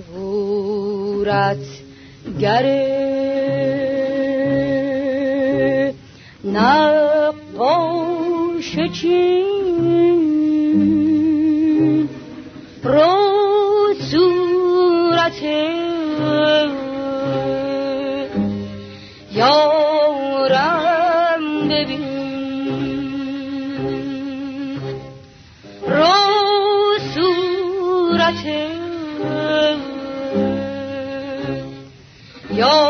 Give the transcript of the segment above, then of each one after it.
مجبورت گره. نقاش چین. رو صورت یارم ببین. رو صورت Yo.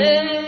Yeah.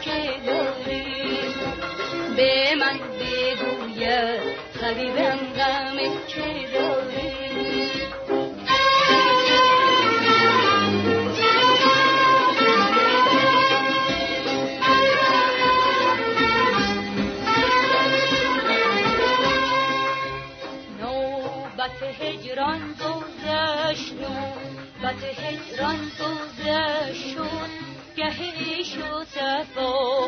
که داری به من بگوید طبیبم غم که داری Beautiful.